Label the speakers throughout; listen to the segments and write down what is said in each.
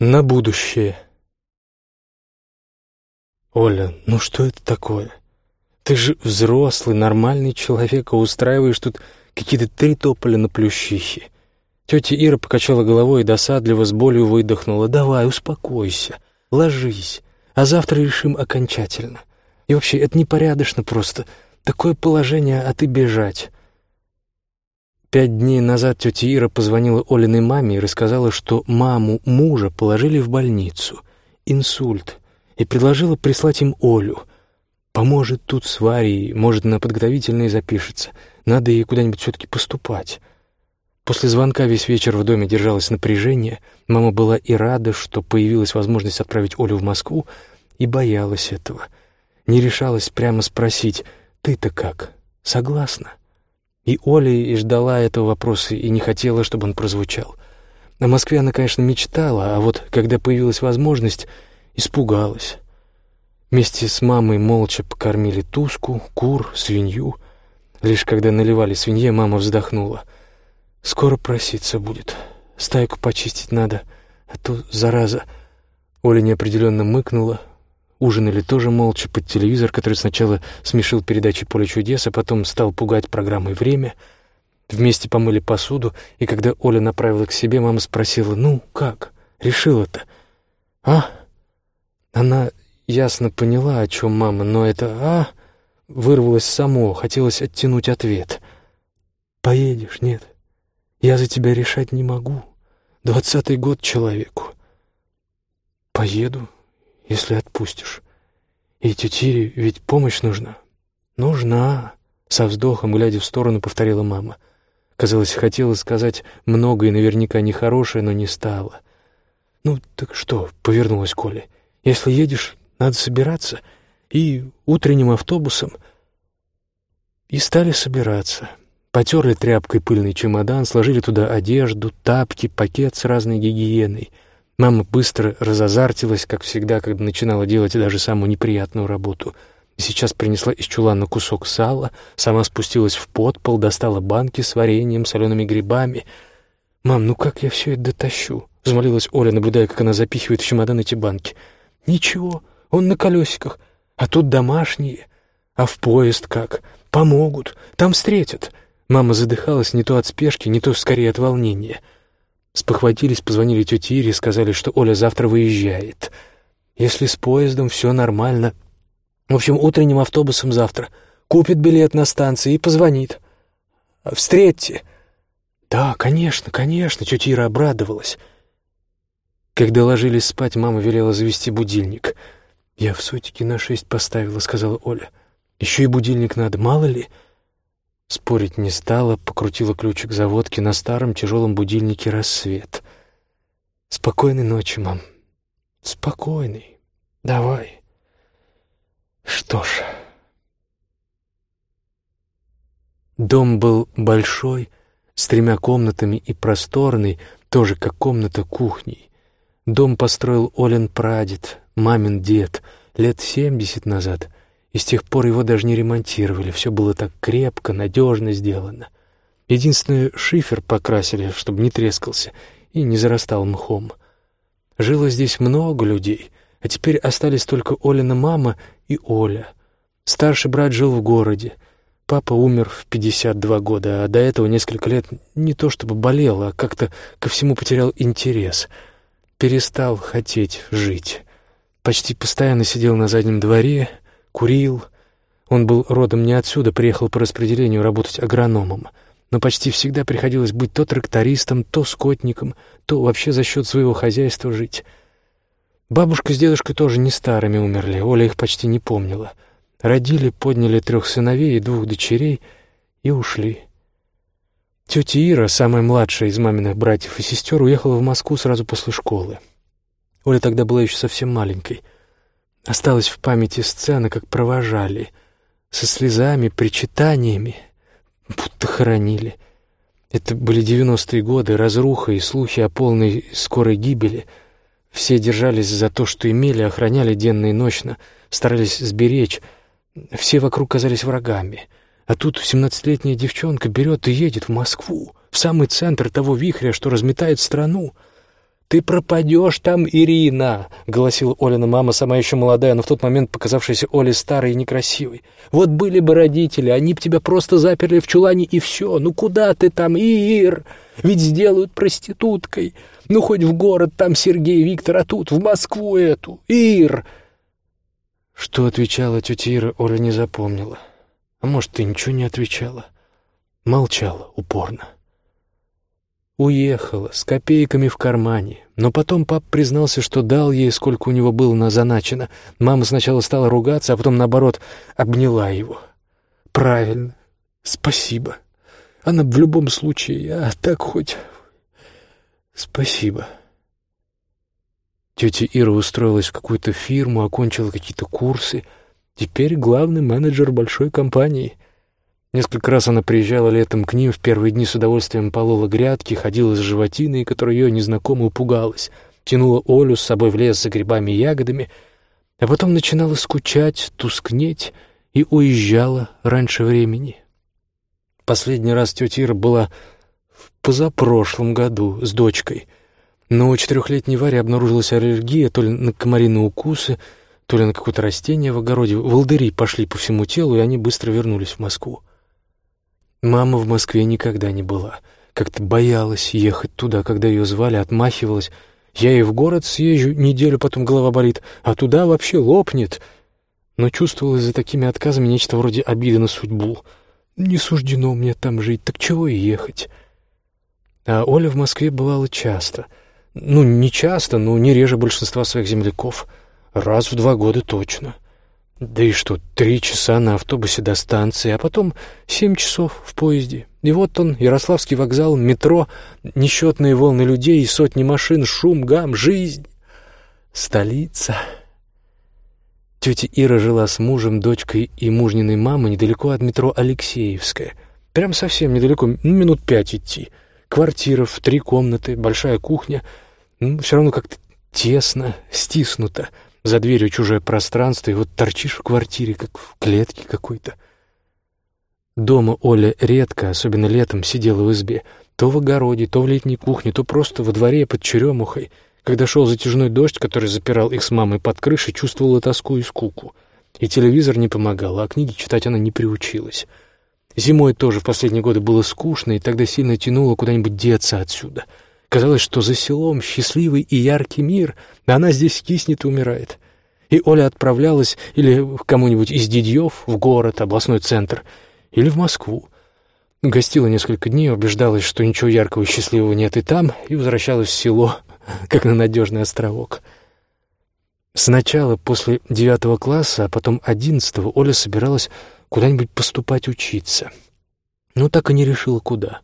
Speaker 1: На будущее. Оля, ну что это такое? Ты же взрослый, нормальный человек, а устраиваешь тут какие-то три тополя на плющихе. Тетя Ира покачала головой и досадливо с болью выдохнула. «Давай, успокойся, ложись, а завтра решим окончательно. И вообще, это непорядочно просто. Такое положение, а ты бежать». Пять дней назад тетя Ира позвонила Олиной маме и рассказала, что маму мужа положили в больницу. Инсульт. И предложила прислать им Олю. Поможет тут с Варей, может, на подготовительные запишется. Надо ей куда-нибудь все-таки поступать. После звонка весь вечер в доме держалось напряжение. Мама была и рада, что появилась возможность отправить Олю в Москву, и боялась этого. Не решалась прямо спросить «Ты-то как? Согласна?» И Оля и ждала этого вопроса, и не хотела, чтобы он прозвучал. О Москве она, конечно, мечтала, а вот когда появилась возможность, испугалась. Вместе с мамой молча покормили туску, кур, свинью. Лишь когда наливали свинье, мама вздохнула. «Скоро проситься будет. Стайку почистить надо, а то зараза». Оля неопределенно мыкнула, Ужинали тоже молча под телевизор, который сначала смешил передачи «Поле чудес», а потом стал пугать программой «Время». Вместе помыли посуду, и когда Оля направила к себе, мама спросила, «Ну, как? Решила-то?» «А?» Она ясно поняла, о чем мама, но это «а» вырвалось само, хотелось оттянуть ответ. «Поедешь, нет? Я за тебя решать не могу. Двадцатый год человеку». «Поеду, если отпустишь. И тетире ведь помощь нужна. Нужна, со вздохом, глядя в сторону, повторила мама. Казалось, хотела сказать многое наверняка нехорошее, но не стала. «Ну, так что?» — повернулась Коля. «Если едешь, надо собираться. И утренним автобусом...» И стали собираться. Потерли тряпкой пыльный чемодан, сложили туда одежду, тапки, пакет с разной гигиеной — Мама быстро разозартилась, как всегда, когда начинала делать даже самую неприятную работу. Сейчас принесла из чулана кусок сала, сама спустилась в подпол, достала банки с вареньем, солеными грибами. «Мам, ну как я все это дотащу?» — взмолилась Оля, наблюдая, как она запихивает в чемодан эти банки. «Ничего, он на колесиках, а тут домашние. А в поезд как? Помогут, там встретят». Мама задыхалась не то от спешки, не то скорее от волнения — Спохватились, позвонили тете Ире, сказали, что Оля завтра выезжает. Если с поездом все нормально. В общем, утренним автобусом завтра. Купит билет на станции и позвонит. Встретьте. Да, конечно, конечно, тетя Ира обрадовалась. Когда ложились спать, мама велела завести будильник. «Я в сутики на шесть поставила», — сказала Оля. «Еще и будильник надо, мало ли». Спорить не стала, покрутила ключик заводки на старом тяжелом будильнике «Рассвет». «Спокойной ночи, мам. Спокойной. Давай». Что ж... Дом был большой, с тремя комнатами и просторный, тоже как комната кухней. Дом построил Олен прадед, мамин дед, лет семьдесят назад — и с тех пор его даже не ремонтировали. Все было так крепко, надежно сделано. Единственное, шифер покрасили, чтобы не трескался и не зарастал мхом. Жило здесь много людей, а теперь остались только Олина мама и Оля. Старший брат жил в городе. Папа умер в 52 года, а до этого несколько лет не то чтобы болел, а как-то ко всему потерял интерес. Перестал хотеть жить. Почти постоянно сидел на заднем дворе — курил. Он был родом не отсюда, приехал по распределению работать агрономом. Но почти всегда приходилось быть то трактористом, то скотником, то вообще за счет своего хозяйства жить. Бабушка с дедушкой тоже не старыми умерли, Оля их почти не помнила. Родили, подняли трех сыновей и двух дочерей и ушли. Тетя Ира, самая младшая из маминых братьев и сестер, уехала в Москву сразу после школы. Оля тогда была еще совсем маленькой — Осталась в памяти сцена, как провожали, со слезами, причитаниями, будто хоронили. Это были девяностые годы, разруха и слухи о полной скорой гибели. Все держались за то, что имели, охраняли денно и ночно, старались сберечь. Все вокруг казались врагами. А тут семнадцатилетняя девчонка берет и едет в Москву, в самый центр того вихря, что разметает страну — «Ты пропадешь там, Ирина!» — голосила Олина мама, сама еще молодая, но в тот момент показавшаяся Оле старой и некрасивой. «Вот были бы родители, они бы тебя просто заперли в чулане и все. Ну куда ты там, Ир? Ведь сделают проституткой. Ну хоть в город там Сергей Виктор, а тут в Москву эту. Ир!» Что отвечала тетя Ира, Оля не запомнила. А может, ты ничего не отвечала? Молчала упорно. Уехала, с копейками в кармане. Но потом пап признался, что дал ей, сколько у него было на заначено. Мама сначала стала ругаться, а потом, наоборот, обняла его. Правильно. Спасибо. Она в любом случае, а так хоть... Спасибо. Тетя Ира устроилась в какую-то фирму, окончила какие-то курсы. Теперь главный менеджер большой компании. Несколько раз она приезжала летом к ним, в первые дни с удовольствием полола грядки, ходила с животиной, которая ее незнакомо упугалась, тянула Олю с собой в лес за грибами и ягодами, а потом начинала скучать, тускнеть и уезжала раньше времени. Последний раз тетя Ира была в позапрошлом году с дочкой, но у четырехлетней Варе обнаружилась аллергия то ли на комариные укусы, то ли на какое-то растение в огороде. Волдыри пошли по всему телу, и они быстро вернулись в Москву. Мама в Москве никогда не была. Как-то боялась ехать туда, когда ее звали, отмахивалась. Я и в город съезжу, неделю потом голова болит, а туда вообще лопнет. Но чувствовала за такими отказами нечто вроде обиды на судьбу. Не суждено мне там жить, так чего и ехать? А Оля в Москве бывала часто. Ну, не часто, но не реже большинства своих земляков. Раз в два года точно. Да и что, три часа на автобусе до станции, а потом семь часов в поезде. И вот он, Ярославский вокзал, метро, несчетные волны людей, сотни машин, шум, гам, жизнь. Столица. Тетя Ира жила с мужем, дочкой и мужниной мамой недалеко от метро Алексеевская. Прям совсем недалеко, ну, минут пять идти. Квартира в три комнаты, большая кухня. Ну, все равно как-то тесно, стиснуто. За дверью чужое пространство, и вот торчишь в квартире, как в клетке какой-то. Дома Оля редко, особенно летом, сидела в избе. То в огороде, то в летней кухне, то просто во дворе под черемухой. Когда шел затяжной дождь, который запирал их с мамой под крышей, чувствовала тоску и скуку. И телевизор не помогал, а книги читать она не приучилась. Зимой тоже в последние годы было скучно, и тогда сильно тянуло куда-нибудь деться отсюда — Казалось, что за селом счастливый и яркий мир, а она здесь киснет и умирает. И Оля отправлялась или кому-нибудь из дядьев в город, областной центр, или в Москву. Гостила несколько дней, убеждалась, что ничего яркого и счастливого нет и там, и возвращалась в село, как на надежный островок. Сначала, после девятого класса, а потом одиннадцатого, Оля собиралась куда-нибудь поступать учиться. Но так и не решила, куда —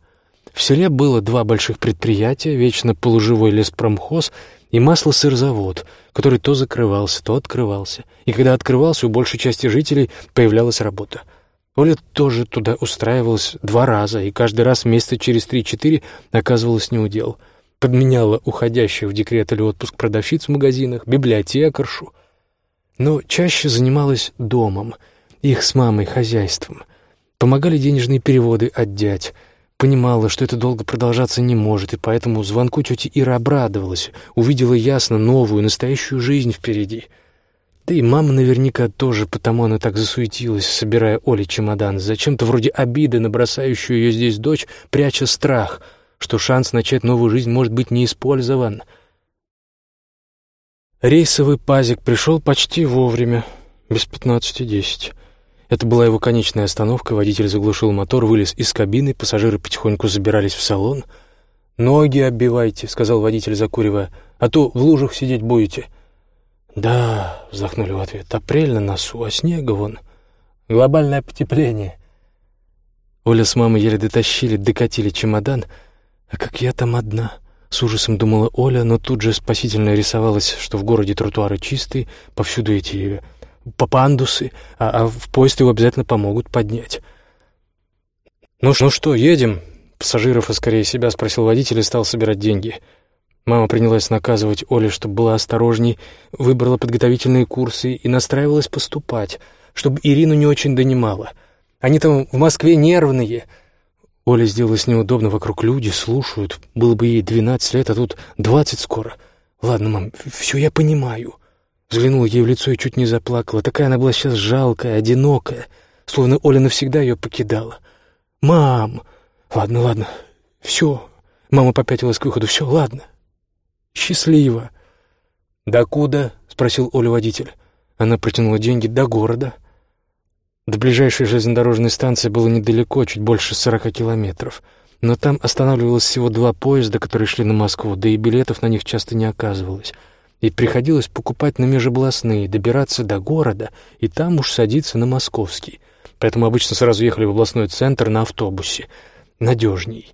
Speaker 1: в селе было два больших предприятия, вечно полуживой леспромхоз и маслосырзавод, который то закрывался, то открывался. И когда открывался, у большей части жителей появлялась работа. Оля тоже туда устраивалась два раза, и каждый раз месяца через три-четыре оказывалась неудел. Подменяла уходящих в декрет или отпуск продавщиц в магазинах, библиотекаршу. Но чаще занималась домом, их с мамой хозяйством. Помогали денежные переводы от дядь, Понимала, что это долго продолжаться не может, и поэтому звонку тети Ира обрадовалась, увидела ясно новую, настоящую жизнь впереди. Да и мама наверняка тоже, потому она так засуетилась, собирая Оле чемодан, зачем-то вроде обиды на бросающую ее здесь дочь, пряча страх, что шанс начать новую жизнь может быть не использован. Рейсовый пазик пришел почти вовремя, без пятнадцати десять. Это была его конечная остановка, водитель заглушил мотор, вылез из кабины, пассажиры потихоньку забирались в салон. «Ноги оббивайте», — сказал водитель, закуривая, — «а то в лужах сидеть будете». «Да», — вздохнули в ответ, — «апрель на носу, а снега вон. Глобальное потепление». Оля с мамой еле дотащили, докатили чемодан. «А как я там одна?» — с ужасом думала Оля, но тут же спасительно рисовалась, что в городе тротуары чистые, повсюду эти папандусы, а, а в поезд его обязательно помогут поднять. «Ну, ну что, едем?» Пассажиров, а скорее себя, спросил водитель и стал собирать деньги. Мама принялась наказывать Оле, чтобы была осторожней, выбрала подготовительные курсы и настраивалась поступать, чтобы Ирину не очень донимала. Они там в Москве нервные. Оле сделалось неудобно, вокруг люди слушают. Было бы ей двенадцать лет, а тут двадцать скоро — «Ладно, мам, все я понимаю». Взглянула ей в лицо и чуть не заплакала. Такая она была сейчас жалкая, одинокая, словно Оля навсегда ее покидала. «Мам!» «Ладно, ладно, все». Мама попятилась к выходу. «Все, ладно. Счастливо». «Докуда?» — спросил Оля водитель. Она протянула деньги до города. До ближайшей железнодорожной станции было недалеко, чуть больше сорока километров. Но там останавливалось всего два поезда, которые шли на Москву, да и билетов на них часто не оказывалось. И приходилось покупать на межобластные, добираться до города, и там уж садиться на московский. Поэтому обычно сразу ехали в областной центр на автобусе. Надежней.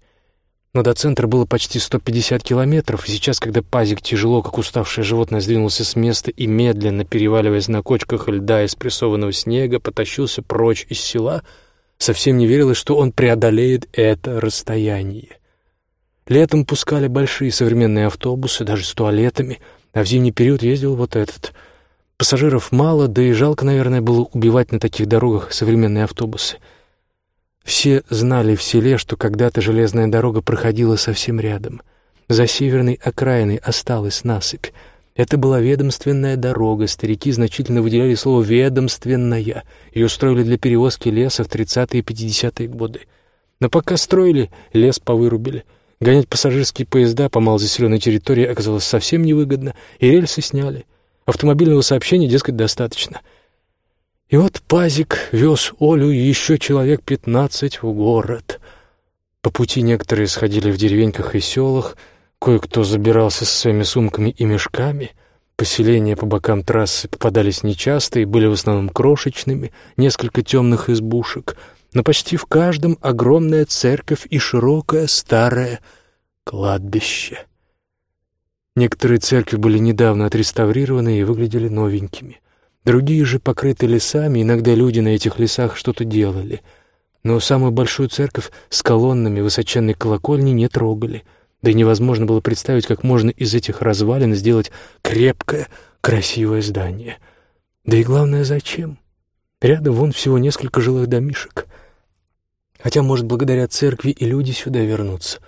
Speaker 1: Но до центра было почти 150 километров, и сейчас, когда пазик тяжело, как уставшее животное, сдвинулся с места и медленно, переваливаясь на кочках льда из прессованного снега, потащился прочь из села, совсем не верилось, что он преодолеет это расстояние. Летом пускали большие современные автобусы, даже с туалетами, а в зимний период ездил вот этот. Пассажиров мало, да и жалко, наверное, было убивать на таких дорогах современные автобусы — все знали в селе, что когда-то железная дорога проходила совсем рядом. За северной окраиной осталась насыпь. Это была ведомственная дорога, старики значительно выделяли слово «ведомственная». Ее строили для перевозки леса в 30-е и 50-е годы. Но пока строили, лес повырубили. Гонять пассажирские поезда по малозаселенной территории оказалось совсем невыгодно, и рельсы сняли. Автомобильного сообщения, дескать, достаточно — и вот Пазик вез Олю и еще человек пятнадцать в город. По пути некоторые сходили в деревеньках и селах, кое-кто забирался со своими сумками и мешками. Поселения по бокам трассы попадались нечасто и были в основном крошечными, несколько темных избушек, но почти в каждом огромная церковь и широкое старое кладбище. Некоторые церкви были недавно отреставрированы и выглядели новенькими. Другие же покрыты лесами, иногда люди на этих лесах что-то делали. Но самую большую церковь с колоннами высоченной колокольни не трогали. Да и невозможно было представить, как можно из этих развалин сделать крепкое, красивое здание. Да и главное, зачем? Рядом вон всего несколько жилых домишек. Хотя, может, благодаря церкви и люди сюда вернутся.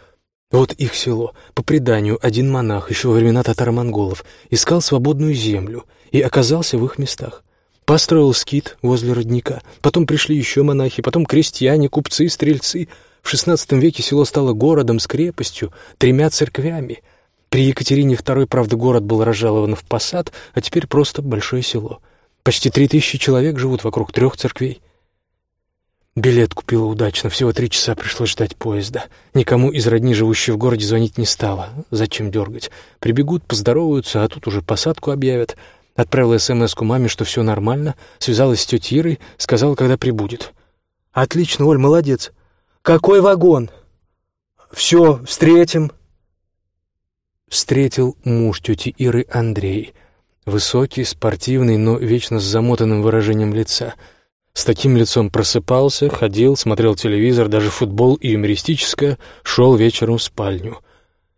Speaker 1: Вот их село. По преданию, один монах еще во времена татаро-монголов искал свободную землю — и оказался в их местах. Построил скит возле родника, потом пришли еще монахи, потом крестьяне, купцы, стрельцы. В XVI веке село стало городом с крепостью, тремя церквями. При Екатерине II, правда, город был разжалован в посад, а теперь просто большое село. Почти три тысячи человек живут вокруг трех церквей. Билет купила удачно, всего три часа пришлось ждать поезда. Никому из родни, живущих в городе, звонить не стало. Зачем дергать? Прибегут, поздороваются, а тут уже посадку объявят — Отправила смс маме, что все нормально, связалась с тетей Ирой, сказала, когда прибудет. «Отлично, Оль, молодец. Какой вагон?» «Все, встретим». Встретил муж тети Иры Андрей. Высокий, спортивный, но вечно с замотанным выражением лица. С таким лицом просыпался, ходил, смотрел телевизор, даже футбол и юмористическое, шел вечером в спальню.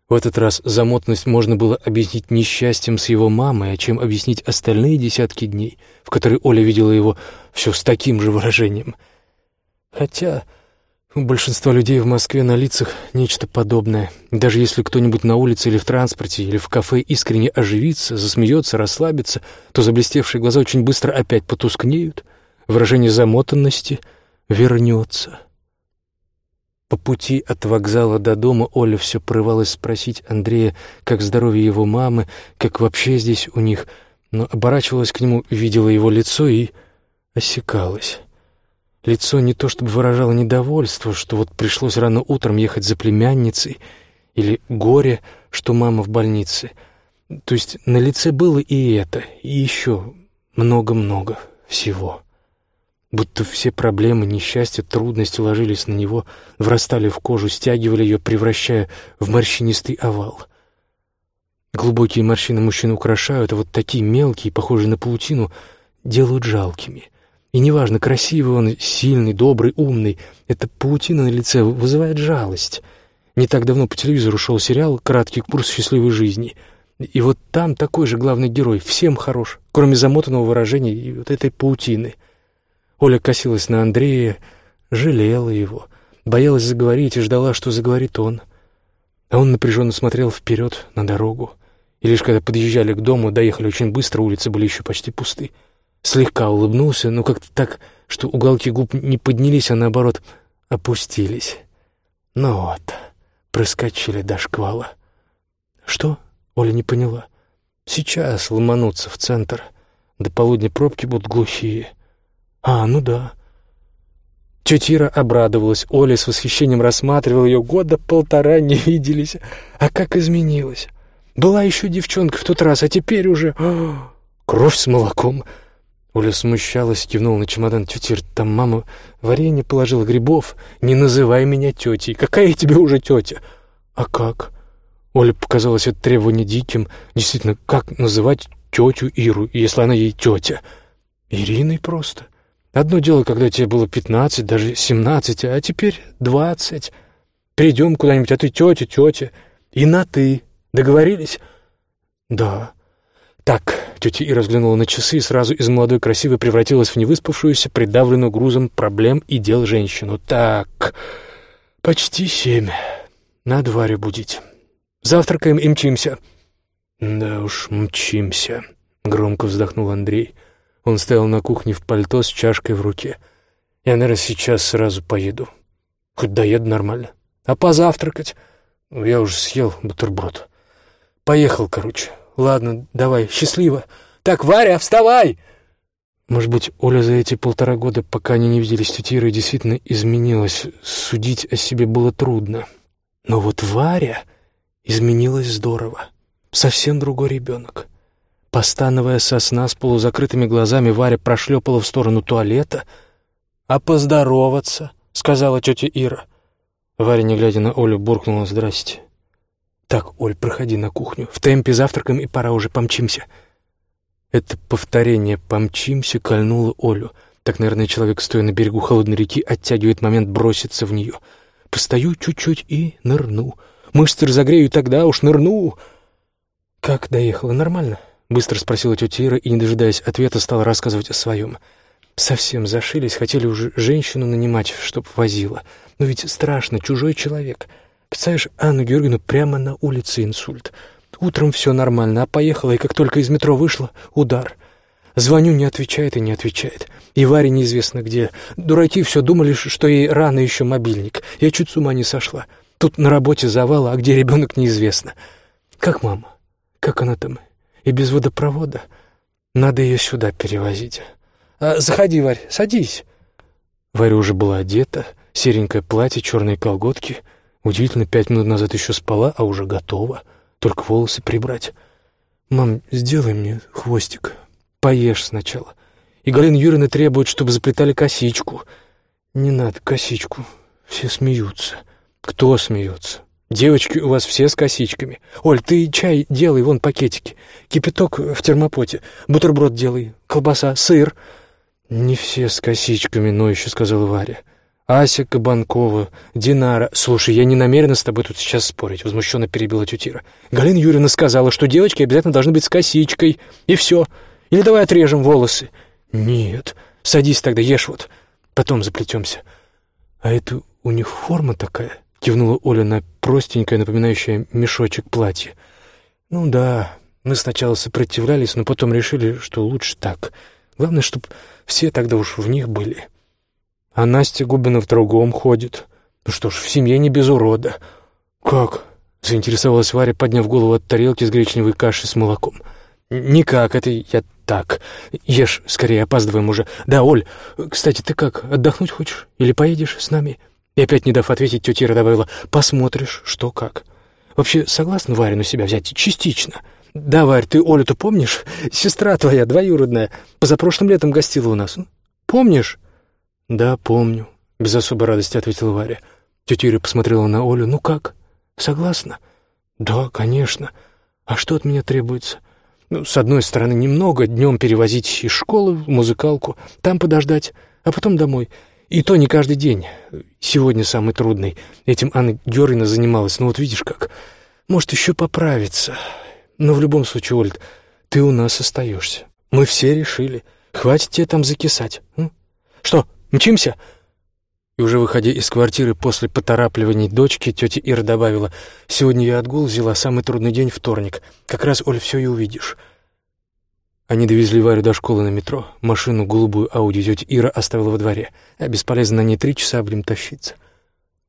Speaker 1: В этот раз замотность можно было объяснить несчастьем с его мамой, а чем объяснить остальные десятки дней, в которые Оля видела его все с таким же выражением. Хотя у большинства людей в Москве на лицах нечто подобное. Даже если кто-нибудь на улице или в транспорте, или в кафе искренне оживится, засмеется, расслабится, то заблестевшие глаза очень быстро опять потускнеют, выражение замотанности вернется. По пути от вокзала до дома Оля все порывалась спросить Андрея, как здоровье его мамы, как вообще здесь у них, но оборачивалась к нему, видела его лицо и осекалась. Лицо не то чтобы выражало недовольство, что вот пришлось рано утром ехать за племянницей, или горе, что мама в больнице. То есть на лице было и это, и еще много-много всего будто все проблемы, несчастья, трудности ложились на него, врастали в кожу, стягивали ее, превращая в морщинистый овал. Глубокие морщины мужчин украшают, а вот такие мелкие, похожие на паутину, делают жалкими. И неважно, красивый он, сильный, добрый, умный, эта паутина на лице вызывает жалость. Не так давно по телевизору шел сериал «Краткий курс счастливой жизни», и вот там такой же главный герой, всем хорош, кроме замотанного выражения и вот этой паутины — Оля косилась на Андрея, жалела его, боялась заговорить и ждала, что заговорит он. А он напряженно смотрел вперед на дорогу И лишь когда подъезжали к дому, доехали очень быстро, улицы были еще почти пусты. Слегка улыбнулся, но как-то так, что уголки губ не поднялись, а наоборот опустились. Ну вот, проскочили до шквала. Что? Оля не поняла. Сейчас ломануться в центр. До полудня пробки будут глухие. А, ну да. Тетя Ира обрадовалась. Оля с восхищением рассматривала ее. Года полтора не виделись. А как изменилась. Была еще девчонка в тот раз, а теперь уже... О, кровь с молоком. Оля смущалась, кивнула на чемодан. «Тетя Ир, там мама варенье положила грибов. Не называй меня тетей. Какая я тебе уже тетя?» «А как?» Оле показалось это требование диким. Действительно, как называть тетю Иру, если она ей тетя? Ириной просто. Одно дело, когда тебе было пятнадцать, даже семнадцать, а теперь двадцать. Придем куда-нибудь, а ты тетя, тетя. И на «ты». Договорились? Да. Так, тетя Ира взглянула на часы и сразу из молодой красивой превратилась в невыспавшуюся, придавленную грузом проблем и дел женщину. Так, почти семь. Надо Варю будить. Завтракаем и мчимся». «Да уж, мчимся», — громко вздохнул Андрей. Он стоял на кухне в пальто с чашкой в руке. «Я, наверное, сейчас сразу поеду. Хоть доеду нормально. А позавтракать? Я уже съел бутерброд. Поехал, короче. Ладно, давай, счастливо. Так, Варя, вставай!» Может быть, Оля за эти полтора года, пока они не виделись с тетей действительно изменилась. Судить о себе было трудно. Но вот Варя изменилась здорово. Совсем другой ребенок. Постановая сосна с полузакрытыми глазами, Варя прошлепала в сторону туалета. «А поздороваться?» — сказала тетя Ира. Варя, не глядя на Олю, буркнула «Здрасте». «Так, Оль, проходи на кухню. В темпе завтракаем, и пора уже помчимся». Это повторение «помчимся» кольнуло Олю. Так, наверное, человек, стоя на берегу холодной реки, оттягивает момент броситься в нее. «Постою чуть-чуть и нырну». Мышцы разогрею, тогда уж нырну. Как доехала? Нормально? Быстро спросила тетя Ира и, не дожидаясь ответа, стала рассказывать о своем. Совсем зашились, хотели уже женщину нанимать, чтоб возила. Но ведь страшно, чужой человек. Представляешь, Анну Георгиевну прямо на улице инсульт. Утром все нормально, а поехала, и как только из метро вышла, удар. Звоню, не отвечает и не отвечает. И Варе неизвестно где. Дураки все думали, что ей рано еще мобильник. Я чуть с ума не сошла. Тут на работе завал, а где ребенок неизвестно. Как мама? Как она там? И без водопровода? Надо ее сюда перевозить. А, заходи, Варь, садись. Варя уже была одета, серенькое платье, черные колготки. Удивительно, пять минут назад еще спала, а уже готова. Только волосы прибрать. «Мам, сделай мне хвостик. Поешь сначала». И Галина Юрьевна требует, чтобы заплетали косичку. «Не надо косичку. Все смеются». Кто смеется? Девочки у вас все с косичками. Оль, ты чай делай, вон пакетики. Кипяток в термопоте. Бутерброд делай. Колбаса, сыр. Не все с косичками, но еще сказала Варя. Ася Кабанкова, Динара. Слушай, я не намерена с тобой тут сейчас спорить, возмущенно перебила тетира. Галина Юрьевна сказала, что девочки обязательно должны быть с косичкой. И все. Или давай отрежем волосы. Нет. Садись тогда, ешь вот. Потом заплетемся. А это у них форма такая кивнула Оля на простенькое, напоминающее мешочек платье. «Ну да, мы сначала сопротивлялись, но потом решили, что лучше так. Главное, чтобы все тогда уж в них были. А Настя Губина в другом ходит. Ну что ж, в семье не без урода». «Как?» — заинтересовалась Варя, подняв голову от тарелки с гречневой кашей с молоком. «Никак, это я так. Ешь, скорее, опаздываем уже. Да, Оль, кстати, ты как, отдохнуть хочешь? Или поедешь с нами?» И опять, не дав ответить, тетя Ира добавила, «Посмотришь, что как». Вообще, согласна Варя на себя взять? Частично. Да, Варь, ты Олю-то помнишь? Сестра твоя, двоюродная, позапрошлым летом гостила у нас. Помнишь? Да, помню, без особой радости ответила Варя. Тетя Ира посмотрела на Олю. Ну как? Согласна? Да, конечно. А что от меня требуется? Ну, с одной стороны, немного, днем перевозить из школы в музыкалку, там подождать, а потом домой. И то не каждый день. Сегодня самый трудный. Этим Анна Георгиевна занималась. Ну вот видишь как. Может, еще поправиться. Но в любом случае, Ольд, ты у нас остаешься. Мы все решили. Хватит тебе там закисать. М? Что, мчимся?» И уже выходя из квартиры после поторапливаний дочки, тетя Ира добавила, «Сегодня я отгул взяла, самый трудный день — вторник. Как раз, Оль, все и увидишь». Они довезли Варю до школы на метро. Машину, голубую Ауди, тетя Ира оставила во дворе. А бесполезно на ней три часа будем тащиться.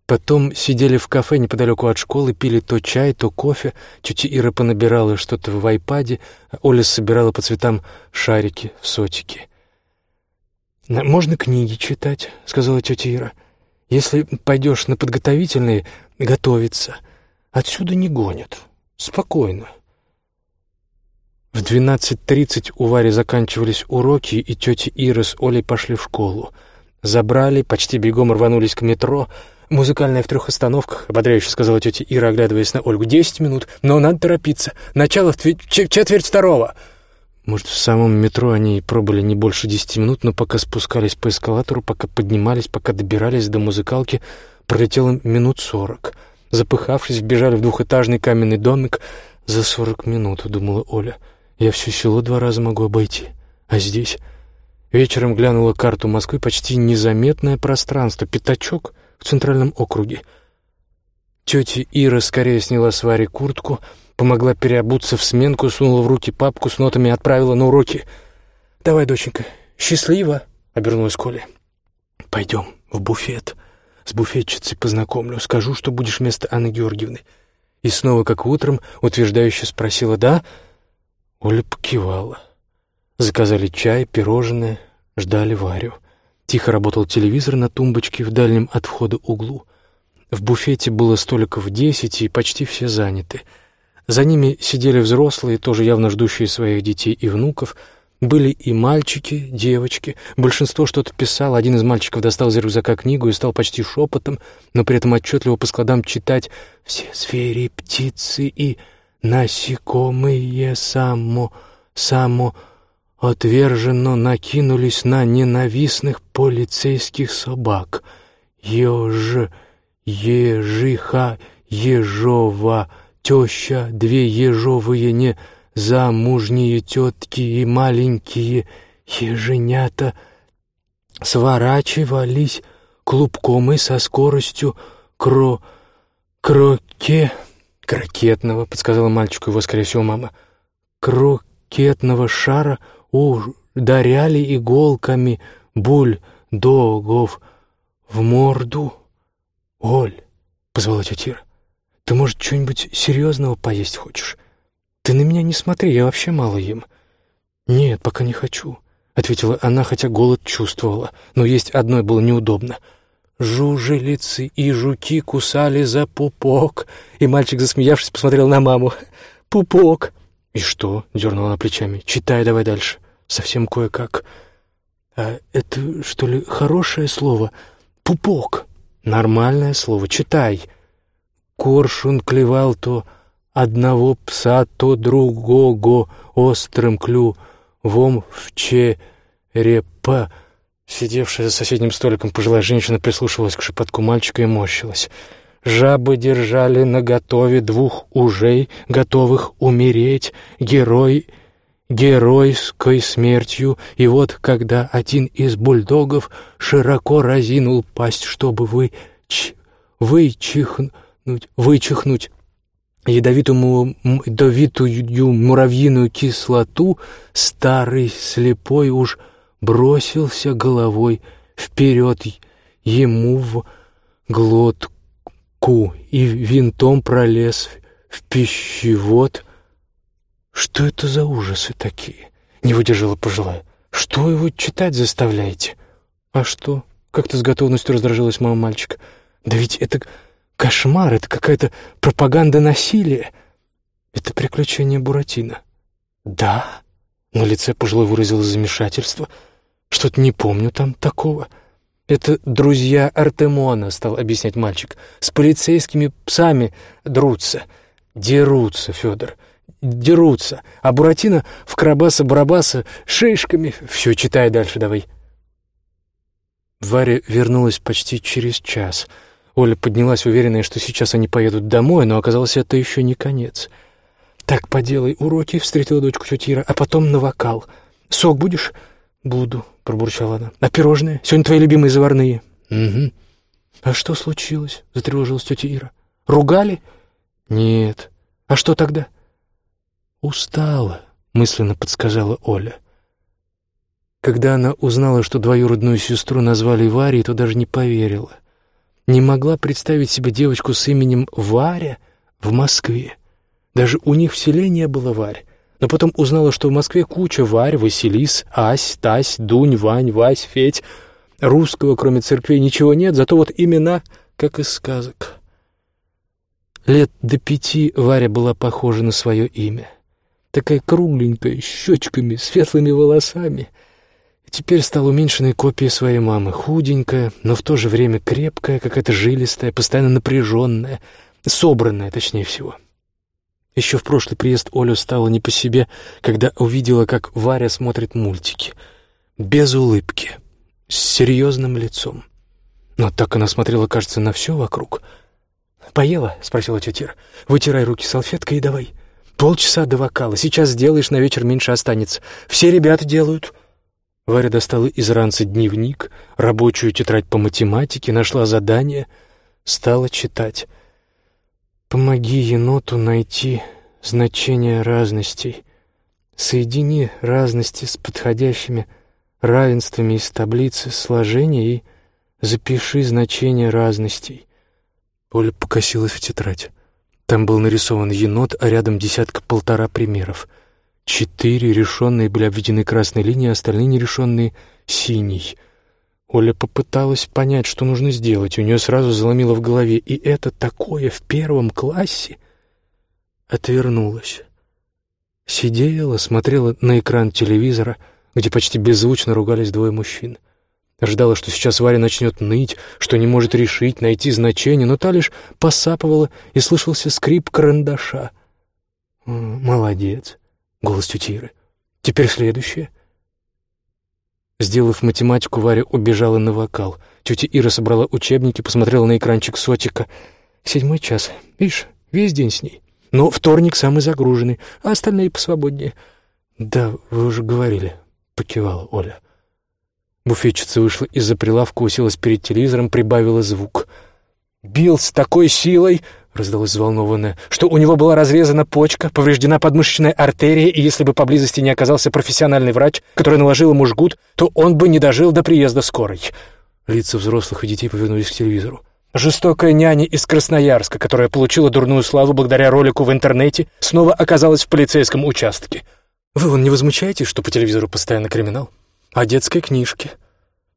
Speaker 1: Потом сидели в кафе неподалеку от школы, пили то чай, то кофе. Тетя Ира понабирала что-то в айпаде, а Оля собирала по цветам шарики в сотике. «Можно книги читать», — сказала тетя Ира. «Если пойдешь на подготовительные, готовиться. Отсюда не гонят. Спокойно». В 12.30 у Вари заканчивались уроки, и тетя Ира с Олей пошли в школу. Забрали, почти бегом рванулись к метро. «Музыкальная в трех остановках», — ободряюще сказала тетя Ира, оглядываясь на Ольгу. «Десять минут, но надо торопиться. Начало в четверть второго». Может, в самом метро они пробыли не больше десяти минут, но пока спускались по эскалатору, пока поднимались, пока добирались до музыкалки, пролетело минут сорок. Запыхавшись, вбежали в двухэтажный каменный домик. «За сорок минут», — думала Оля. «Я все село два раза могу обойти. А здесь...» Вечером глянула карту Москвы, почти незаметное пространство, пятачок в центральном округе. Тетя Ира скорее сняла с Вари куртку — помогла переобуться в сменку, сунула в руки папку с нотами и отправила на уроки. «Давай, доченька, счастливо!» — обернулась Коля. «Пойдем в буфет. С буфетчицей познакомлю. Скажу, что будешь вместо Анны Георгиевны». И снова, как утром, утверждающе спросила «да?». Оля покивала. Заказали чай, пирожное, ждали Варю. Тихо работал телевизор на тумбочке в дальнем от входа углу. В буфете было столиков десять, и почти все заняты — за ними сидели взрослые, тоже явно ждущие своих детей и внуков. Были и мальчики, девочки. Большинство что-то писало. Один из мальчиков достал из рюкзака книгу и стал почти шепотом, но при этом отчетливо по складам читать «Все звери, птицы и насекомые само, само...» отверженно накинулись на ненавистных полицейских собак. Еж, ежиха, ежова, теща, две ежовые не замужние тетки и маленькие еженята сворачивались клубком и со скоростью кро... кроке... крокетного, подсказала мальчику его, скорее всего, мама. Крокетного шара ударяли иголками бульдогов в морду. «Оль!» — позвала тетя. Ты, может, что-нибудь серьезного поесть хочешь? Ты на меня не смотри, я вообще мало ем». «Нет, пока не хочу», — ответила она, хотя голод чувствовала, но есть одной было неудобно. «Жужелицы и жуки кусали за пупок», и мальчик, засмеявшись, посмотрел на маму. «Пупок!» «И что?» — дернула она плечами. «Читай давай дальше. Совсем кое-как». «А это, что ли, хорошее слово? Пупок?» «Нормальное слово. Читай». Коршун клевал то одного пса, то другого острым клювом в черепа. Сидевшая за соседним столиком пожилая женщина прислушивалась к шепотку мальчика и морщилась. Жабы держали наготове двух ужей, готовых умереть, герой геройской смертью, и вот когда один из бульдогов широко разинул пасть, чтобы вы вычихнуть, вдохнуть, вычихнуть ядовитую, ядовитую муравьиную кислоту, старый слепой уж бросился головой вперед ему в глотку и винтом пролез в пищевод. Что это за ужасы такие? Не выдержала пожилая. Что его читать заставляете? А что? Как-то с готовностью раздражилась мама мальчика. Да ведь это Кошмар, это какая-то пропаганда насилия. Это приключение Буратино. Да, на лице пожилой выразилось замешательство. Что-то не помню там такого. Это друзья Артемона, стал объяснять мальчик. С полицейскими псами друутся. Дерутся, Федор, дерутся. А Буратино в Карабаса-Барабаса шишками. Все, читай дальше давай. Варя вернулась почти через час — Оля поднялась, уверенная, что сейчас они поедут домой, но оказалось, это еще не конец. «Так, поделай уроки», — встретила дочку тетя Ира, — «а потом на вокал. Сок будешь?» «Буду», — пробурчала она. «А пирожные? Сегодня твои любимые заварные». «Угу». «А что случилось?» — затревожилась тетя Ира. «Ругали?» «Нет. А что тогда?» «Устала», — мысленно подсказала Оля. Когда она узнала, что двоюродную сестру назвали Варей, то даже не поверила. Не могла представить себе девочку с именем Варя в Москве. Даже у них в селе не было Варь. Но потом узнала, что в Москве куча Варь, Василис, Ась, Тась, Дунь, Вань, Вась, Федь. Русского, кроме церквей, ничего нет, зато вот имена, как из сказок. Лет до пяти Варя была похожа на свое имя. Такая кругленькая, с щечками, светлыми волосами — Теперь стала уменьшенной копией своей мамы, худенькая, но в то же время крепкая, какая-то жилистая, постоянно напряженная, собранная, точнее всего. Еще в прошлый приезд Олю стало не по себе, когда увидела, как Варя смотрит мультики. Без улыбки, с серьезным лицом. Но так она смотрела, кажется, на все вокруг. «Поела?» — спросила тетя «Вытирай руки салфеткой и давай. Полчаса до вокала. Сейчас сделаешь, на вечер меньше останется. Все ребята делают». Варя достала из ранца дневник, рабочую тетрадь по математике, нашла задание, стала читать. «Помоги еноту найти значение разностей. Соедини разности с подходящими равенствами из таблицы сложения и запиши значение разностей». Оля покосилась в тетрадь. Там был нарисован енот, а рядом десятка-полтора примеров — Четыре решенные были обведены красной линией, остальные нерешенные — синей. Оля попыталась понять, что нужно сделать, у нее сразу заломило в голове. И это такое в первом классе? Отвернулась. Сидела, смотрела на экран телевизора, где почти беззвучно ругались двое мужчин. Ждала, что сейчас Варя начнет ныть, что не может решить, найти значение, но та лишь посапывала, и слышался скрип карандаша. «Молодец!» Голос тети Иры. «Теперь следующее». Сделав математику, Варя убежала на вокал. Тетя Ира собрала учебники, посмотрела на экранчик сотика. «Седьмой час. Видишь, весь день с ней. Но вторник самый загруженный, а остальные посвободнее». «Да, вы уже говорили», — покивала Оля. Буфетчица вышла из-за прилавка, уселась перед телевизором, прибавила звук. «Бил с такой силой!» Раздалось взволнованное, что у него была разрезана почка, повреждена подмышечная артерия, и если бы поблизости не оказался профессиональный врач, который наложил ему жгут, то он бы не дожил до приезда скорой. Лица взрослых и детей повернулись к телевизору. Жестокая няня из Красноярска, которая получила дурную славу благодаря ролику в интернете, снова оказалась в полицейском участке. Вы вон не возмущаетесь, что по телевизору постоянно криминал? О детской книжке.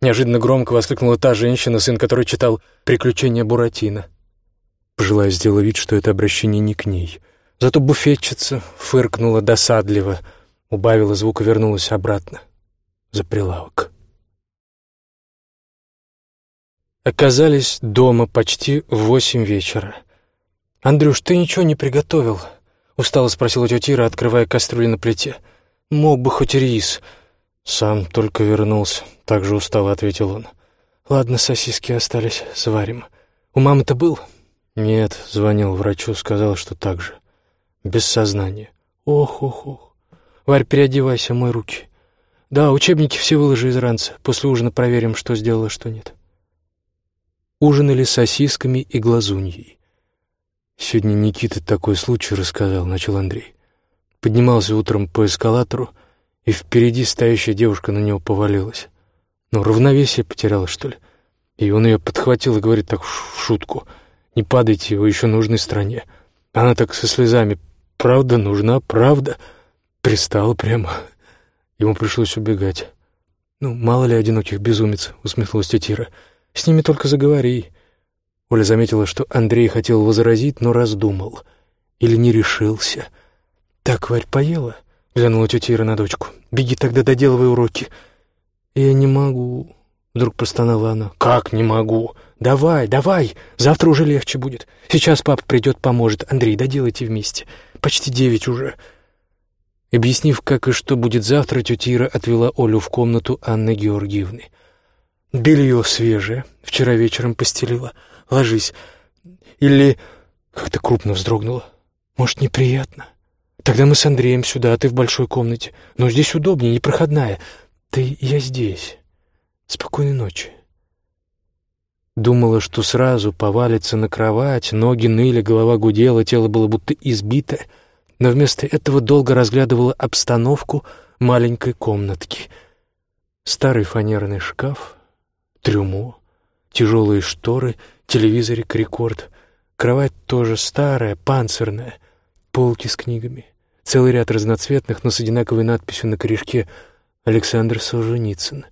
Speaker 1: Неожиданно громко воскликнула та женщина, сын которой читал «Приключения Буратино». Желая сделать вид, что это обращение не к ней. Зато буфетчица фыркнула досадливо, убавила звук и вернулась обратно за прилавок. Оказались дома почти в восемь вечера. «Андрюш, ты ничего не приготовил?» — устало спросила тетя Ира, открывая кастрюлю на плите. «Мог бы хоть рис». «Сам только вернулся», — так же устало ответил он. «Ладно, сосиски остались, сварим. У мамы-то был?» «Нет», — звонил врачу, сказал, что так же. Без сознания. «Ох, ох, ох. Варь, переодевайся, мой руки. Да, учебники все выложи из ранца. После ужина проверим, что сделала, что нет». Ужинали сосисками и глазуньей. «Сегодня Никита такой случай рассказал», — начал Андрей. Поднимался утром по эскалатору, и впереди стоящая девушка на него повалилась. Ну, равновесие потеряла, что ли? И он ее подхватил и говорит так в шутку — не падайте, вы еще нужной стране. Она так со слезами. Правда нужна, правда. Пристала прямо. Ему пришлось убегать. «Ну, мало ли одиноких безумец», — усмехнулась тетира. «С ними только заговори». Оля заметила, что Андрей хотел возразить, но раздумал. Или не решился. «Так, Варь, поела?» — глянула тетя Ира на дочку. «Беги тогда, доделывай уроки». «Я не могу», — вдруг простонала она. «Как не могу?» «Давай, давай, завтра уже легче будет. Сейчас папа придет, поможет. Андрей, доделайте вместе. Почти девять уже». Объяснив, как и что будет завтра, тетя Ира отвела Олю в комнату Анны Георгиевны. «Белье свежее. Вчера вечером постелила. Ложись. Или...» Как-то крупно вздрогнула. «Может, неприятно? Тогда мы с Андреем сюда, а ты в большой комнате. Но здесь удобнее, непроходная. Ты я здесь. Спокойной ночи». Думала, что сразу повалится на кровать, ноги ныли, голова гудела, тело было будто избито, но вместо этого долго разглядывала обстановку маленькой комнатки. Старый фанерный шкаф, трюмо, тяжелые шторы, телевизорик рекорд, кровать тоже старая, панцирная, полки с книгами, целый ряд разноцветных, но с одинаковой надписью на корешке «Александр Солженицын».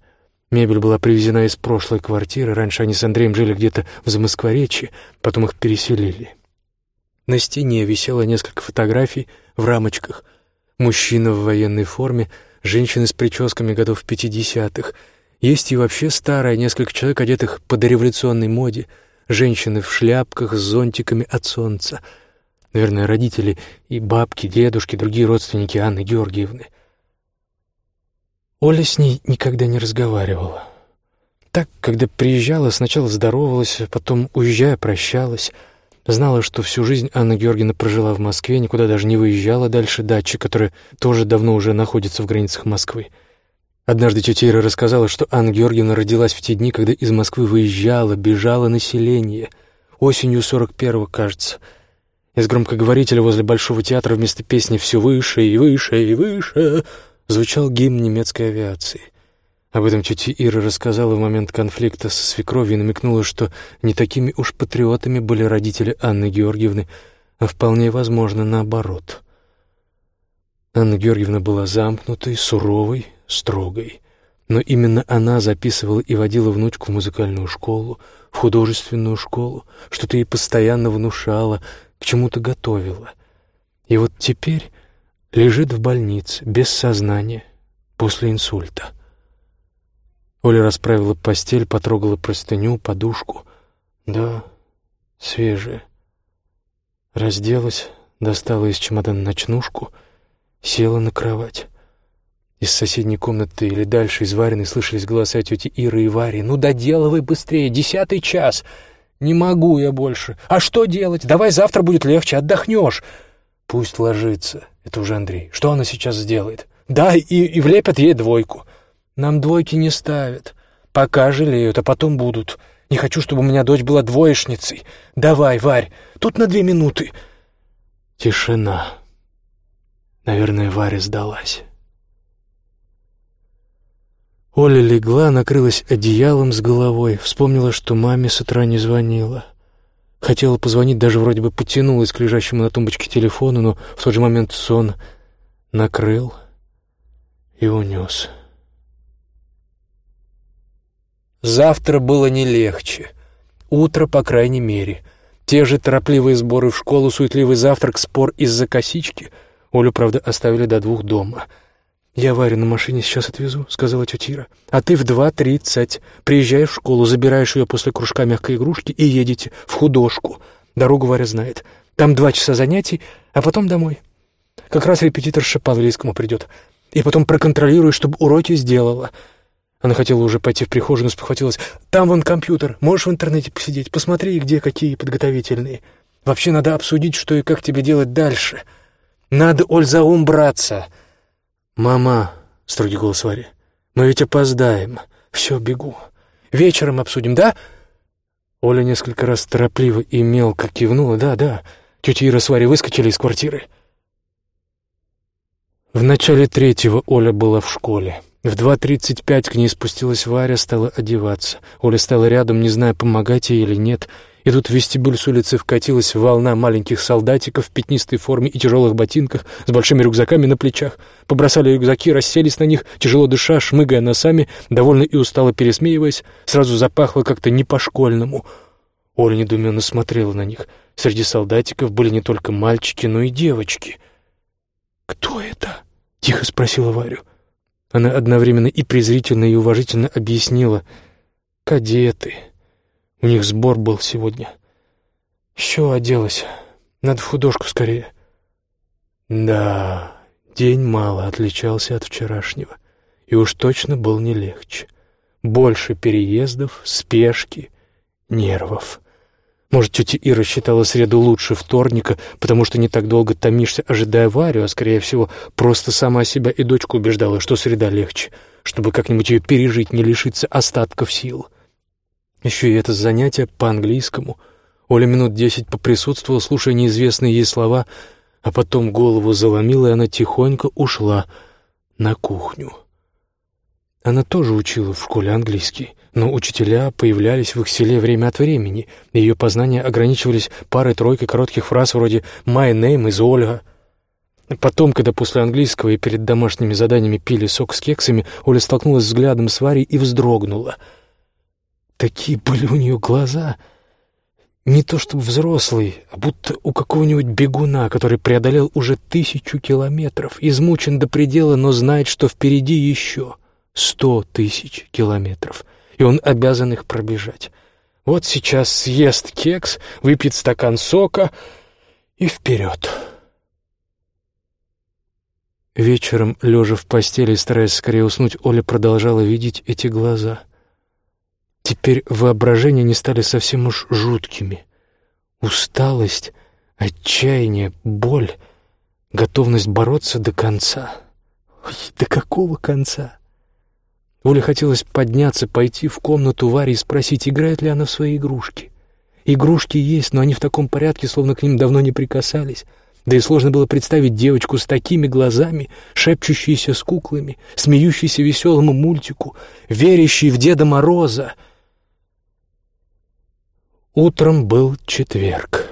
Speaker 1: Мебель была привезена из прошлой квартиры. Раньше они с Андреем жили где-то в Замоскворечье, потом их переселили. На стене висело несколько фотографий в рамочках. Мужчина в военной форме, женщины с прическами годов пятидесятых. Есть и вообще старая, несколько человек, одетых по дореволюционной моде. Женщины в шляпках с зонтиками от солнца. Наверное, родители и бабки, дедушки, другие родственники Анны Георгиевны. Оля с ней никогда не разговаривала. Так, когда приезжала, сначала здоровалась, потом, уезжая, прощалась. Знала, что всю жизнь Анна Георгиевна прожила в Москве, никуда даже не выезжала дальше дачи, которая тоже давно уже находится в границах Москвы. Однажды тетя Ира рассказала, что Анна Георгиевна родилась в те дни, когда из Москвы выезжало, бежало население. Осенью 41-го, кажется. Из громкоговорителя возле Большого театра вместо песни «Все выше и выше и выше» звучал гимн немецкой авиации. Об этом тетя Ира рассказала в момент конфликта со свекровью и намекнула, что не такими уж патриотами были родители Анны Георгиевны, а вполне возможно наоборот. Анна Георгиевна была замкнутой, суровой, строгой. Но именно она записывала и водила внучку в музыкальную школу, в художественную школу, что-то ей постоянно внушала, к чему-то готовила. И вот теперь Лежит в больнице, без сознания, после инсульта. Оля расправила постель, потрогала простыню, подушку. Да, свежая. Разделась, достала из чемодана ночнушку, села на кровать. Из соседней комнаты или дальше из Вариной слышались голоса тети Иры и Вари. «Ну, доделывай быстрее, десятый час!» «Не могу я больше. А что делать? Давай завтра будет легче, отдохнешь». «Пусть ложится. Это уже Андрей. Что она сейчас сделает? Да, и, и влепят ей двойку. Нам двойки не ставят. Пока жалеют, а потом будут. Не хочу, чтобы у меня дочь была двоечницей. Давай, Варь, тут на две минуты». Тишина. Наверное, Варя сдалась. Оля легла, накрылась одеялом с головой, вспомнила, что маме с утра не звонила. Хотела позвонить, даже вроде бы потянулась к лежащему на тумбочке телефону, но в тот же момент сон накрыл и унес. Завтра было не легче. Утро, по крайней мере. Те же торопливые сборы в школу, суетливый завтрак, спор из-за косички. Олю, правда, оставили до двух дома — «Я Варю на машине сейчас отвезу», — сказала тетя Ира. «А ты в два тридцать приезжаешь в школу, забираешь ее после кружка мягкой игрушки и едете в художку. Дорогу Варя знает. Там два часа занятий, а потом домой. Как раз репетиторша по английскому придет. И потом проконтролируешь, чтобы уроки сделала». Она хотела уже пойти в прихожую, но спохватилась. «Там вон компьютер, можешь в интернете посидеть, посмотри, где какие подготовительные. Вообще надо обсудить, что и как тебе делать дальше. Надо, Оль, за ум браться». «Мама», — строгий голос Вари, — «мы ведь опоздаем. Все, бегу. Вечером обсудим, да?» Оля несколько раз торопливо и мелко кивнула. «Да, да». Тетя Ира с Варей выскочили из квартиры. В начале третьего Оля была в школе. В 2.35 к ней спустилась Варя, стала одеваться. Оля стала рядом, не зная, помогать ей или нет, — и тут в вестибюль с улицы вкатилась волна маленьких солдатиков в пятнистой форме и тяжелых ботинках с большими рюкзаками на плечах. Побросали рюкзаки, расселись на них, тяжело дыша, шмыгая носами, довольно и устало пересмеиваясь, сразу запахло как-то не по-школьному. Оля недуменно смотрела на них. Среди солдатиков были не только мальчики, но и девочки. «Кто это?» — тихо спросила Варю. Она одновременно и презрительно, и уважительно объяснила. «Кадеты». У них сбор был сегодня. Еще оделась. Надо в художку скорее. Да, день мало отличался от вчерашнего. И уж точно был не легче. Больше переездов, спешки, нервов. Может, тетя Ира считала среду лучше вторника, потому что не так долго томишься, ожидая Варю, а, скорее всего, просто сама себя и дочку убеждала, что среда легче, чтобы как-нибудь ее пережить, не лишиться остатков сил. Еще и это занятие по-английскому. Оля минут десять поприсутствовала, слушая неизвестные ей слова, а потом голову заломила, и она тихонько ушла на кухню. Она тоже учила в школе английский, но учителя появлялись в их селе время от времени, и ее познания ограничивались парой-тройкой коротких фраз вроде «My name is Ольга». Потом, когда после английского и перед домашними заданиями пили сок с кексами, Оля столкнулась взглядом с Варей и вздрогнула. Такие были у нее глаза. Не то чтобы взрослый, а будто у какого-нибудь бегуна, который преодолел уже тысячу километров, измучен до предела, но знает, что впереди еще сто тысяч километров, и он обязан их пробежать. Вот сейчас съест кекс, выпьет стакан сока и вперед. Вечером, лежа в постели, стараясь скорее уснуть, Оля продолжала видеть эти глаза. Теперь воображения не стали совсем уж жуткими. Усталость, отчаяние, боль, готовность бороться до конца. Ой, до какого конца? Оле хотелось подняться, пойти в комнату Вари и спросить, играет ли она в свои игрушки. Игрушки есть, но они в таком порядке, словно к ним давно не прикасались. Да и сложно было представить девочку с такими глазами, шепчущейся с куклами, смеющейся веселому мультику, верящей в Деда Мороза. Утром был четверг,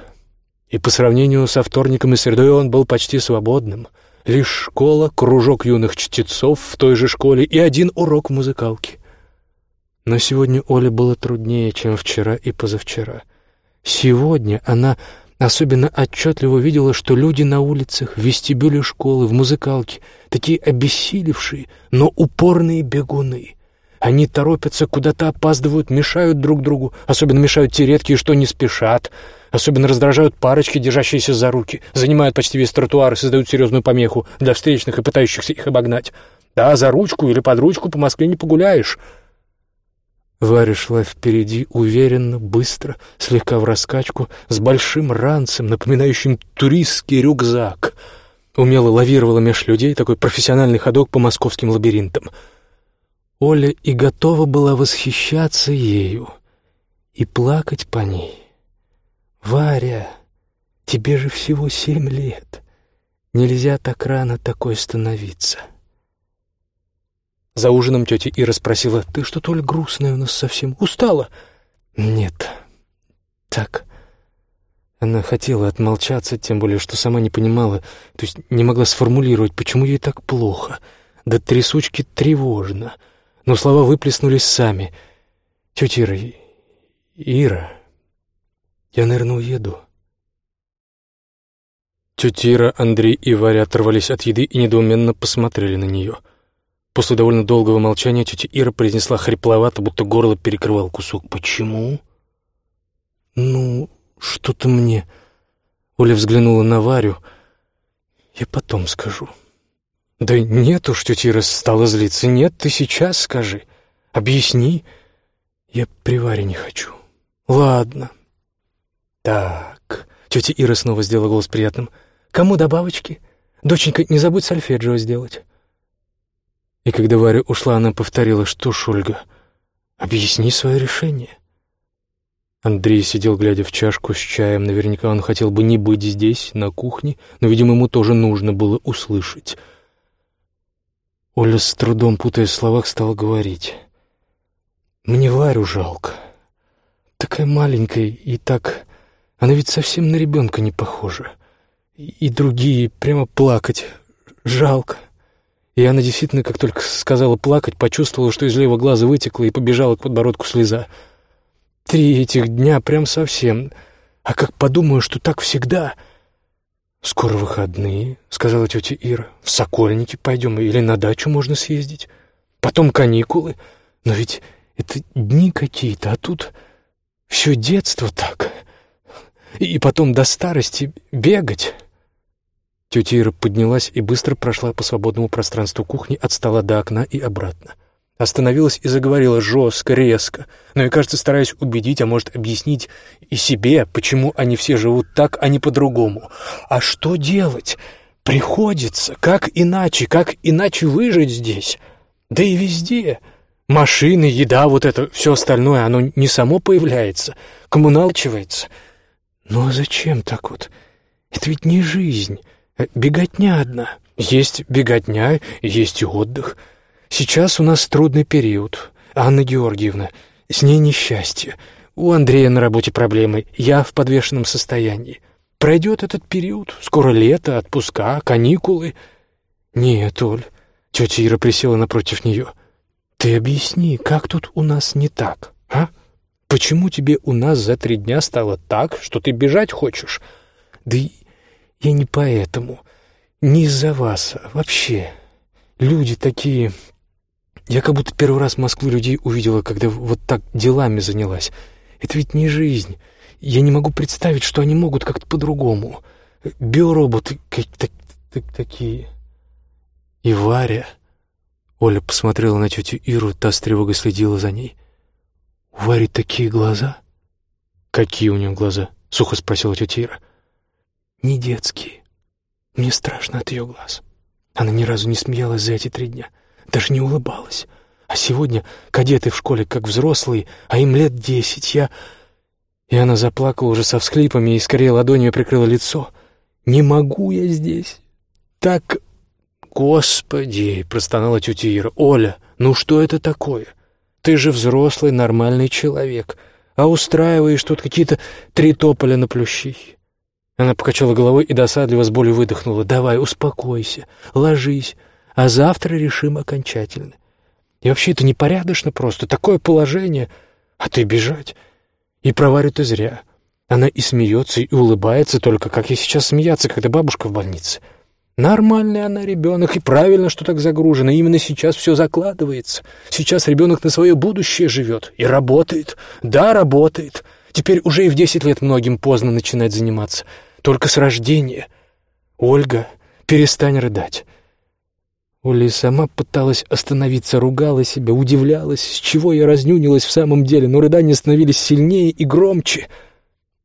Speaker 1: и по сравнению со вторником и средой он был почти свободным — Лишь школа, кружок юных чтецов в той же школе и один урок музыкалки. Но сегодня Оле было труднее, чем вчера и позавчера. Сегодня она особенно отчетливо видела, что люди на улицах, в вестибюле школы, в музыкалке, такие обессилевшие, но упорные бегуны. Они торопятся, куда-то опаздывают, мешают друг другу, особенно мешают те редкие, что не спешат — Особенно раздражают парочки, держащиеся за руки, занимают почти весь тротуар и создают серьезную помеху для встречных и пытающихся их обогнать. Да, за ручку или под ручку по Москве не погуляешь. Варя шла впереди, уверенно, быстро, слегка в раскачку, с большим ранцем, напоминающим туристский рюкзак. Умело лавировала меж людей, такой профессиональный ходок по московским лабиринтам. Оля и готова была восхищаться ею и плакать по ней. «Варя, тебе же всего семь лет. Нельзя так рано такой становиться». За ужином тетя Ира спросила, «Ты что, то ли грустная у нас совсем? Устала?» «Нет, так». Она хотела отмолчаться, тем более, что сама не понимала, то есть не могла сформулировать, почему ей так плохо. Да трясучки тревожно. Но слова выплеснулись сами. «Тетя Ира, Ира...» Я, наверное, уеду. Тетя Ира, Андрей и Варя оторвались от еды и недоуменно посмотрели на нее. После довольно долгого молчания тетя Ира произнесла хрипловато, будто горло перекрывал кусок. «Почему?» «Ну, что-то мне...» Оля взглянула на Варю. «Я потом скажу». «Да нет уж, тетя Ира стала злиться. Нет, ты сейчас скажи. Объясни. Я при Варе не хочу». «Ладно». «Так...» — тетя Ира снова сделала голос приятным. «Кому добавочки? Доченька, не забудь сольфеджио сделать». И когда Варя ушла, она повторила, что ж, Ольга, объясни свое решение. Андрей сидел, глядя в чашку с чаем. Наверняка он хотел бы не быть здесь, на кухне, но, видимо, ему тоже нужно было услышать. Оля с трудом, путая в словах, стала говорить. «Мне Варю жалко. Такая маленькая и так она ведь совсем на ребенка не похожа. И другие прямо плакать. Жалко. И она действительно, как только сказала плакать, почувствовала, что из левого глаза вытекла и побежала к подбородку слеза. Три этих дня прям совсем. А как подумаю, что так всегда... «Скоро выходные», — сказала тетя Ира. «В Сокольники пойдем или на дачу можно съездить. Потом каникулы. Но ведь это дни какие-то, а тут все детство так и потом до старости бегать». Тетя Ира поднялась и быстро прошла по свободному пространству кухни от стола до окна и обратно. Остановилась и заговорила жестко, резко, но, и кажется, стараясь убедить, а может, объяснить и себе, почему они все живут так, а не по-другому. А что делать? Приходится. Как иначе? Как иначе выжить здесь? Да и везде. Машины, еда, вот это, все остальное, оно не само появляется, коммуналчивается. Ну а зачем так вот? Это ведь не жизнь, э, беготня одна. Есть беготня, есть и отдых. Сейчас у нас трудный период. Анна Георгиевна, с ней несчастье. У Андрея на работе проблемы, я в подвешенном состоянии. Пройдет этот период, скоро лето, отпуска, каникулы. Нет, Оль, тетя Ира присела напротив нее. Ты объясни, как тут у нас не так, а? Почему тебе у нас за три дня стало так, что ты бежать хочешь? Да я не поэтому, не из-за вас, а вообще. Люди такие... Я как будто первый раз в Москву людей увидела, когда вот так делами занялась. Это ведь не жизнь. Я не могу представить, что они могут как-то по-другому. Биороботы как так, так, такие. И Варя... Оля посмотрела на тетю Иру, та с тревогой следила за ней. «У Вари такие глаза?» «Какие у нее глаза?» — сухо спросила тетя Ира. «Не детские. Мне страшно от ее глаз. Она ни разу не смеялась за эти три дня, даже не улыбалась. А сегодня кадеты в школе как взрослые, а им лет десять. Я...» И она заплакала уже со всхлипами и скорее ладонями прикрыла лицо. «Не могу я здесь. Так «Господи!» — простонала тетя Ира. «Оля, ну что это такое? Ты же взрослый, нормальный человек, а устраиваешь тут какие-то три тополя на плющихе». Она покачала головой и досадливо с болью выдохнула. «Давай, успокойся, ложись, а завтра решим окончательно. И вообще это непорядочно просто, такое положение, а ты бежать. И про Варю-то зря. Она и смеется, и улыбается, только как ей сейчас смеяться, когда бабушка в больнице». Нормальный она ребенок, и правильно, что так загружено. Именно сейчас все закладывается. Сейчас ребенок на свое будущее живет и работает. Да, работает. Теперь уже и в десять лет многим поздно начинать заниматься. Только с рождения. Ольга, перестань рыдать. Оля сама пыталась остановиться, ругала себя, удивлялась, с чего я разнюнилась в самом деле, но рыдания становились сильнее и громче.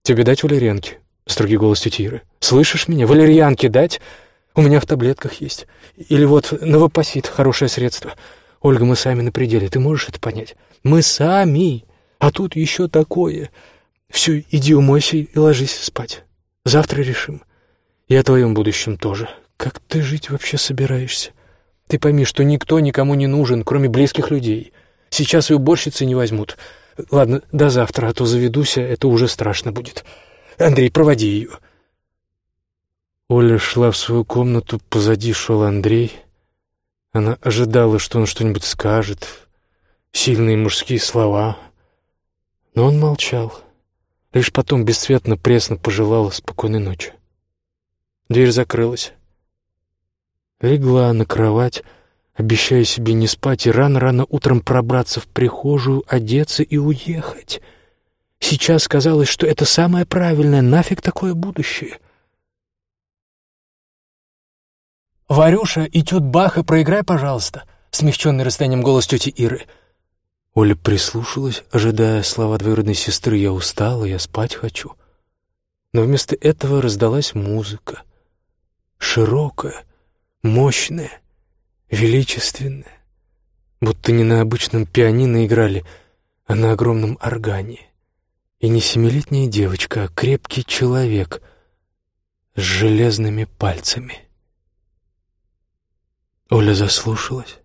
Speaker 1: «Тебе дать валерьянки?» — строгий голос тети. «Слышишь меня? Валерьянки дать?» У меня в таблетках есть. Или вот новопосит, хорошее средство. Ольга, мы сами на пределе, ты можешь это понять? Мы сами. А тут еще такое. Все, иди умойся и ложись спать. Завтра решим. И о твоем будущем тоже. Как ты жить вообще собираешься? Ты пойми, что никто никому не нужен, кроме близких людей. Сейчас и уборщицы не возьмут. Ладно, до завтра, а то заведуся, это уже страшно будет. Андрей, проводи ее. Оля шла в свою комнату, позади шел Андрей. Она ожидала, что он что-нибудь скажет, сильные мужские слова. Но он молчал. Лишь потом бесцветно, пресно пожелала спокойной ночи. Дверь закрылась. Легла на кровать, обещая себе не спать и рано-рано утром пробраться в прихожую, одеться и уехать. Сейчас казалось, что это самое правильное, нафиг такое будущее — «Варюша, этюд Баха проиграй, пожалуйста», — смягченный расстоянием голос тети Иры. Оля прислушалась, ожидая слова двоюродной сестры «Я устала, я спать хочу». Но вместо этого раздалась музыка. Широкая, мощная, величественная. Будто не на обычном пианино играли, а на огромном органе. И не семилетняя девочка, а крепкий человек с железными пальцами. Оля заслушалась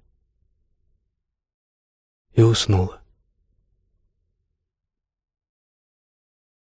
Speaker 1: и уснула.